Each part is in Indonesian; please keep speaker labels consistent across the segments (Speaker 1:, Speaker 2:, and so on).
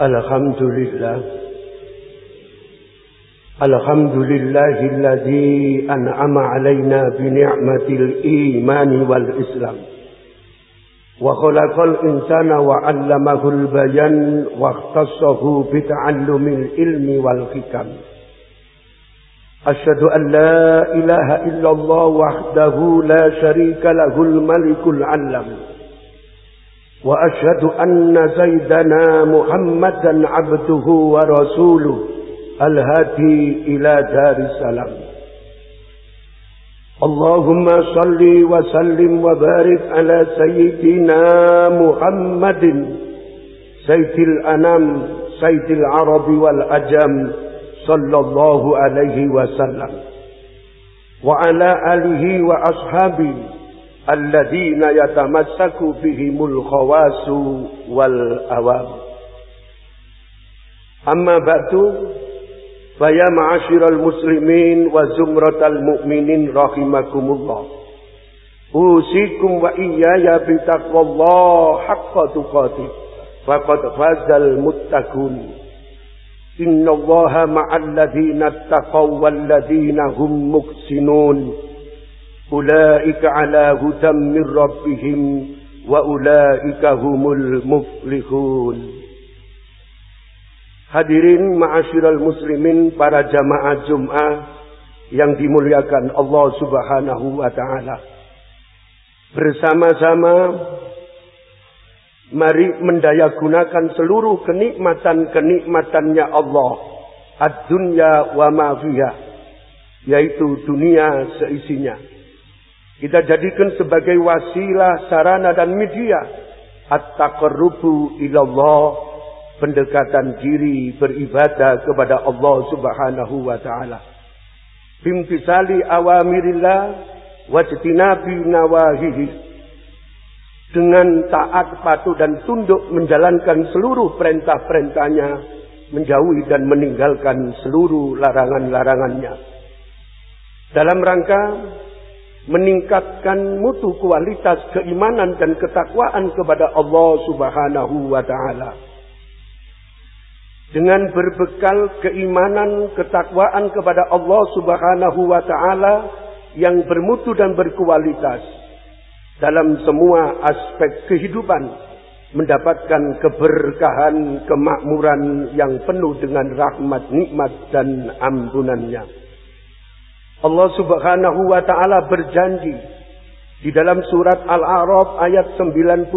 Speaker 1: الحمد لله الحمد لله الذي أنعم علينا بنعمة الإيمان والإسلام. وخلق الإنسان وعلمه البيان واختصه بتعلم العلم والحكم. أشهد أن لا إله إلا الله وحده لا شريك له الملك العلم. وأشهد أن سيدنا محمدا عبده ورسوله الهادي إلى دار السلام. اللهم صل وسلم وبارك على سيدنا محمد سيد الأنام سيد العرب والأجم صلى الله عليه وسلم. وعلى آله وأصحابه الذين يتمسك بهم الخواص والأوام. أما بعد فيا معاشر المسلمين وزمرة المؤمنين رحمكم الله أوصيكم وإياي بتقوى الله حق تقاته فقد فاز المتقون. إن الله مع الذين اتقوا والذين هم محسنون. أولئك على هدى من ربهم وأولئك هم المفلحون Hadirin ma'asyiral muslimin para jamaah Jum'ah yang dimuliakan Allah Subhanahu wa taala. Bersama-sama mari mendayagunakan seluruh kenikmatan-kenikmatannya Allah ad-dunya wa ma fiha yaitu dunia seisinya kita jadikan sebagai wasilah, sarana dan media. At-taqarrubu ilallah. Pendekatan diri beribadah kepada Allah subhanahu wa ta'ala. Bimtisali awamirillah. Wajtinabi nawahihi. Dengan taat, patuh dan tunduk menjalankan seluruh perintah-perintahnya. Menjauhi dan meninggalkan seluruh larangan-larangannya. Dalam rangka meningkatkan mutu kualitas keimanan dan ketakwaan kepada Allah Subhanahu wa taala. Dengan berbekal keimanan, ketakwaan kepada Allah Subhanahu wa taala yang bermutu dan berkualitas dalam semua aspek kehidupan mendapatkan keberkahan, kemakmuran yang penuh dengan rahmat, nikmat dan ampunannya. Allah Subhanahu wa taala berjanji di dalam surat Al-A'raf ayat 96.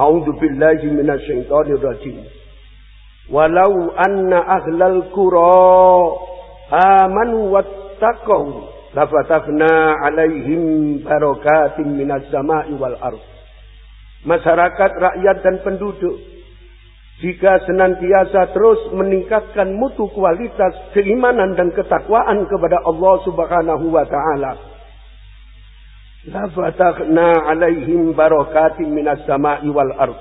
Speaker 1: A'udzu billahi minasyaitonir rajim. Walau anna ahlal qura amanu wattaqu lafatahna alaihim barakatim minas sama'i wal ardh. Masyarakat, rakyat dan penduduk jika senantiasa terus meningkatkan mutu kualitas keimanan dan ketakwaan kepada Allah Subhanahu wa taala. La fatahna alaihim barakatin minas sama'i wal ard.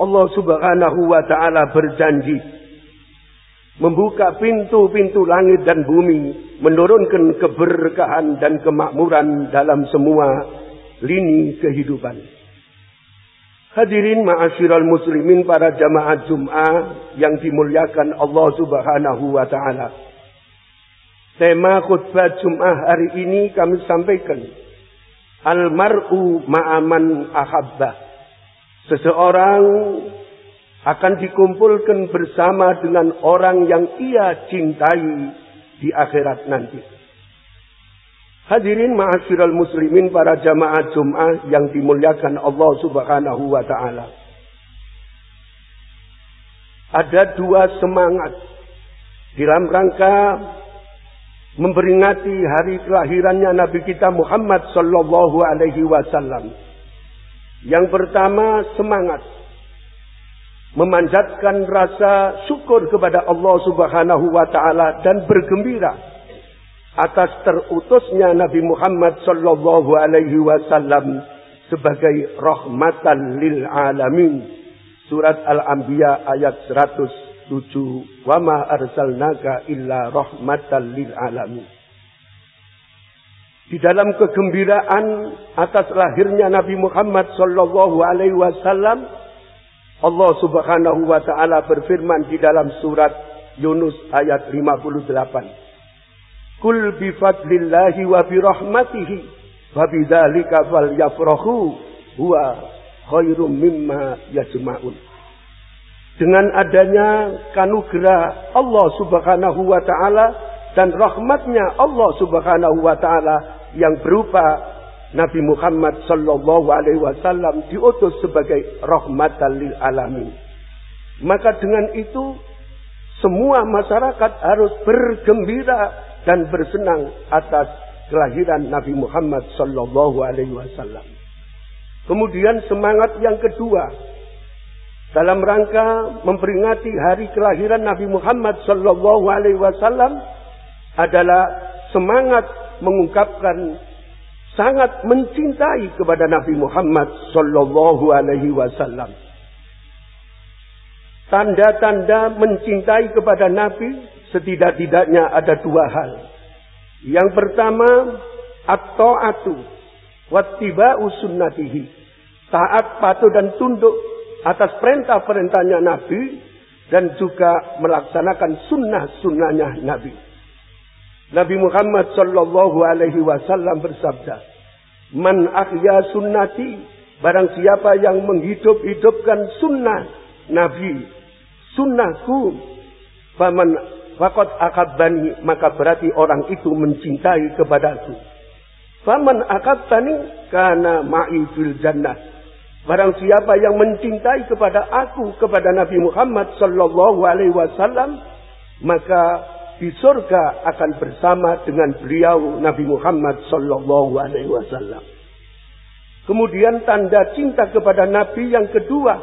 Speaker 1: Allah Subhanahu wa taala berjanji membuka pintu-pintu langit dan bumi, menurunkan keberkahan dan kemakmuran dalam semua lini kehidupan. Hadirin ma'asyiral muslimin para jamaah Jum'ah yang dimuliakan Allah Subhanahu wa taala. Tema khutbah Jum'ah hari ini kami sampaikan Al-mar'u ma'aman ahabbah. Seseorang akan dikumpulkan bersama dengan orang yang ia cintai di akhirat nanti. Hadirin ma'asyiral muslimin para jamaah Jum'ah yang dimuliakan Allah Subhanahu wa taala. Ada dua semangat dalam rangka memperingati hari kelahirannya Nabi kita Muhammad sallallahu alaihi wasallam. Yang pertama semangat memanjatkan rasa syukur kepada Allah Subhanahu wa taala dan bergembira atas terutusnya Nabi Muhammad sallallahu alaihi wasallam sebagai rahmatan lil alamin. Surat Al-Anbiya ayat 107. Wa ma arsalnaka illa rahmatan lil alamin. Di dalam kegembiraan atas lahirnya Nabi Muhammad sallallahu alaihi wasallam Allah Subhanahu wa taala berfirman di dalam surat Yunus ayat 58. Kul bi fadlillahi wa bi rahmatihi wa bidzalika falyafrahu huwa khairum mimma yajma'un. Dengan adanya kanugerah Allah Subhanahu wa taala dan rahmatnya Allah Subhanahu wa taala yang berupa Nabi Muhammad sallallahu alaihi wasallam diutus sebagai rahmatan lil alamin. Maka dengan itu semua masyarakat harus bergembira dan bersenang atas kelahiran Nabi Muhammad sallallahu alaihi wasallam. Kemudian semangat yang kedua dalam rangka memperingati hari kelahiran Nabi Muhammad sallallahu alaihi wasallam adalah semangat mengungkapkan sangat mencintai kepada Nabi Muhammad sallallahu alaihi wasallam. Tanda-tanda mencintai kepada Nabi setidak-tidaknya ada dua hal. Yang pertama, at-ta'atu wattiba'u sunnatihi. Taat, patuh dan tunduk atas perintah-perintahnya Nabi dan juga melaksanakan sunnah-sunnahnya Nabi. Nabi Muhammad sallallahu alaihi wasallam bersabda, "Man ahya sunnati, barang siapa yang menghidup-hidupkan sunnah Nabi, sunnahku, faman faqad akabbani, maka berarti orang itu mencintai kepadaku. Faman akabbani kana ma'i fil jannah. Barang siapa yang mencintai kepada aku, kepada Nabi Muhammad sallallahu alaihi wasallam, maka di surga akan bersama dengan beliau Nabi Muhammad sallallahu alaihi wasallam. Kemudian tanda cinta kepada Nabi yang kedua,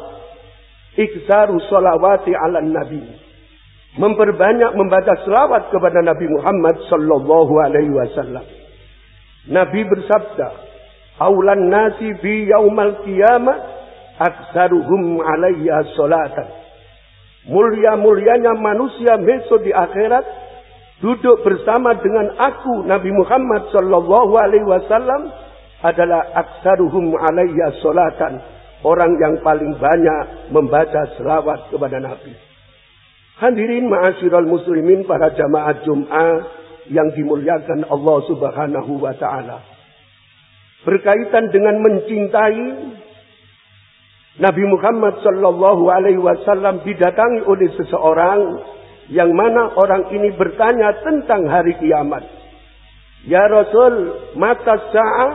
Speaker 1: ikzaru salawati ala nabi. Memperbanyak membaca selawat kepada Nabi Muhammad sallallahu alaihi wasallam. Nabi bersabda, "Aulan nasi bi yaumal qiyamah aktsaruhum alayya salatan." Mulia-mulianya manusia besok di akhirat duduk bersama dengan aku Nabi Muhammad sallallahu alaihi wasallam adalah aksaruhum alayya salatan orang yang paling banyak membaca selawat kepada Nabi. Hadirin ma'asyiral muslimin para jamaah Jum'ah yang dimuliakan Allah Subhanahu wa taala. Berkaitan dengan mencintai Nabi Muhammad sallallahu alaihi wasallam didatangi oleh seseorang yang mana orang ini bertanya tentang hari kiamat. Ya Rasul, mata sa'ah?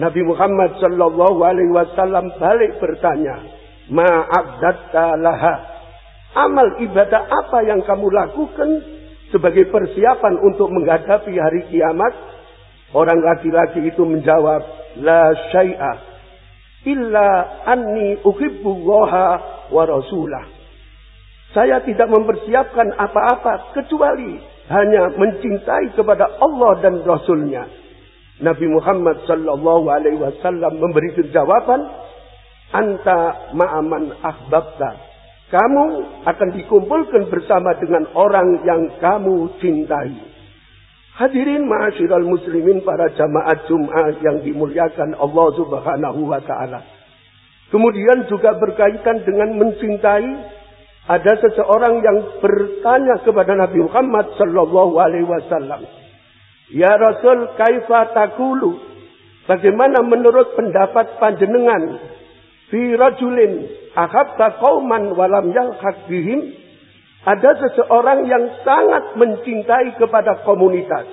Speaker 1: Nabi Muhammad sallallahu alaihi wasallam balik bertanya, "Ma'abdatta laha?" Amal ibadah apa yang kamu lakukan sebagai persiapan untuk menghadapi hari kiamat? Orang laki-laki itu menjawab, "La syai'a illa anni uhibbu wa rasulah." Saya tidak mempersiapkan apa-apa kecuali hanya mencintai kepada Allah dan Rasulnya. Nabi Muhammad sallallahu alaihi wasallam memberikan jawaban, "Anta ma'aman ahbabta." Kamu akan dikumpulkan bersama dengan orang yang kamu cintai. Hadirin ma'asyiral muslimin para jamaah Jum'ah yang dimuliakan Allah Subhanahu wa taala. Kemudian juga berkaitan dengan mencintai ada seseorang yang bertanya kepada Nabi Muhammad sallallahu alaihi wasallam, "Ya Rasul, kaifa takulu? Bagaimana menurut pendapat panjenengan fi rajulin ahabta qauman walam yalhaq bihim?" Ada seseorang yang sangat mencintai kepada komunitas,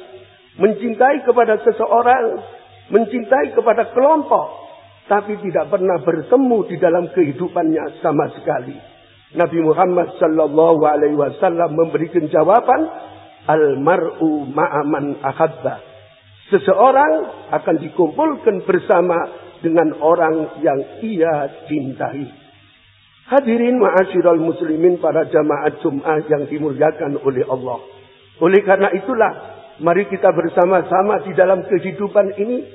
Speaker 1: mencintai kepada seseorang, mencintai kepada kelompok, tapi tidak pernah bertemu di dalam kehidupannya sama sekali. Nabi Muhammad sallallahu alaihi wasallam memberikan jawaban al mar'u ma'aman ahabba. Seseorang akan dikumpulkan bersama dengan orang yang ia cintai. Hadirin ma'asyiral muslimin para jamaah Jum'ah yang dimuliakan oleh Allah. Oleh karena itulah mari kita bersama-sama di dalam kehidupan ini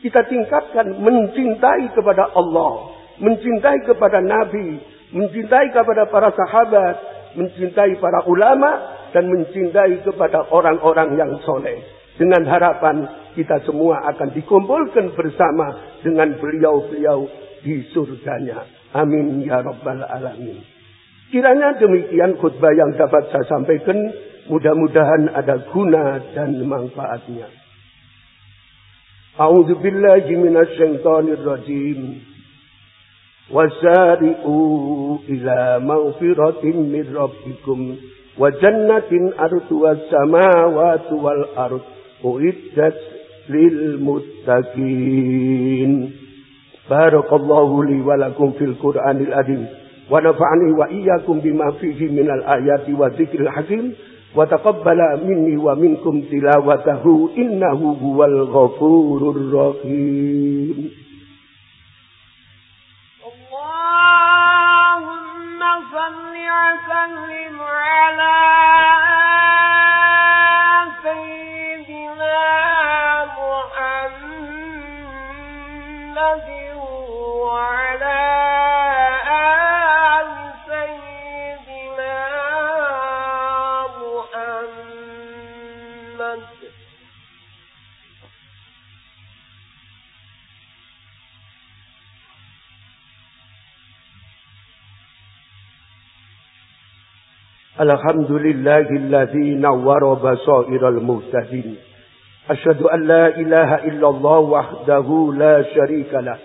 Speaker 1: kita tingkatkan mencintai kepada Allah, mencintai kepada Nabi, mencintai kepada para sahabat, mencintai para ulama, dan mencintai kepada orang-orang yang soleh. Dengan harapan kita semua akan dikumpulkan bersama dengan beliau-beliau di surganya. Amin ya rabbal alamin. Kiranya demikian khutbah yang dapat saya sampaikan. Mudah-mudahan ada guna dan manfaatnya. A'udzu billahi minasyaitonir rajim. Wasari'u ila maghfiratin min rabbikum wa jannatin arduha samawati lil muttaqin. Barakallahu li wa lakum fil Qur'anil azim. ونفعني وإياكم بما فيه من الآيات والذكر الحكيم وتقبل مني ومنكم تلاوته إنه هو الغفور الرحيم
Speaker 2: اللهم صل وسلم على
Speaker 1: الحمد لله الذي نور بصائر المهتدين. أشهد أن لا إله إلا الله وحده لا شريك له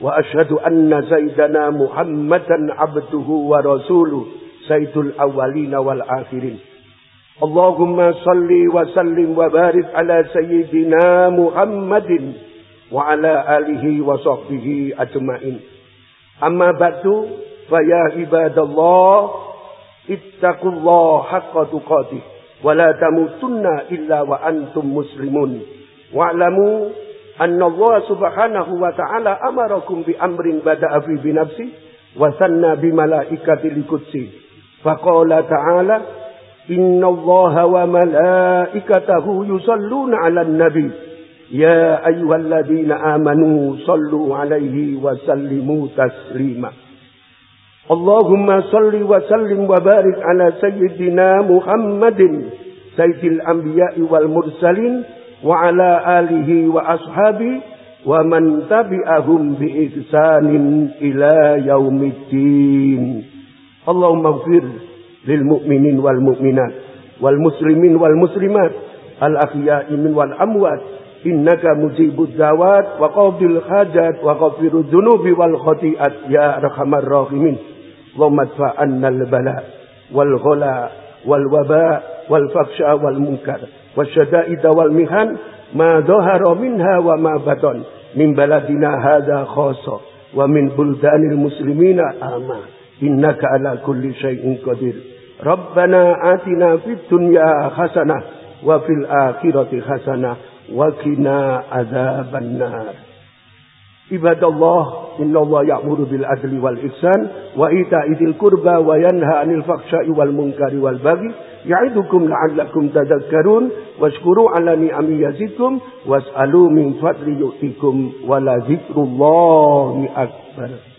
Speaker 1: وأشهد أن سيدنا محمدا عبده ورسوله سيد الأولين والآخرين. اللهم صل وسلم وبارك على سيدنا محمد وعلى آله وصحبه أجمعين. أما بعد فيا عباد الله ittaqullaha haqqa tuqatih wa la tamutunna illa wa antum muslimun wa'lamu anna Allah subhanahu wa ta'ala amarakum bi amrin bada'a fi bi nafsi wa sanna bi malaikati likutsi faqala ta'ala inna Allah wa malaikatahu yusalluna 'alan nabi ya اللهم صل وسلم وبارك على سيدنا محمد سيد الأنبياء والمرسلين وعلى آله وأصحابه ومن تبعهم بإحسان إلى يوم الدين. اللهم اغفر للمؤمنين والمؤمنات والمسلمين والمسلمات الأحياء من والأموات إنك مجيب الدعوات وقاضي الحاجات وغفر الذنوب والخطيئات يا أرحم الراحمين. اللهم ادفع عنا البلاء والغلاء والوباء والفحشاء والمنكر والشدائد والمهن ما ظهر منها وما بطن من بلدنا هذا خاصة ومن بلدان المسلمين آما إنك على كل شيء قدير. ربنا آتنا في الدنيا حسنة وفي الآخرة حسنة وقنا عذاب النار. عباد الله إن الله يأمر بالعدل والإحسان وإيتاء ذي القربى وينهى عن الفحشاء والمنكر والبغي يعظكم لعلكم تذكرون. واشكروا على نعم يزدكم. واسألوا من فضل يؤتكم. ولذكر الله أكبر.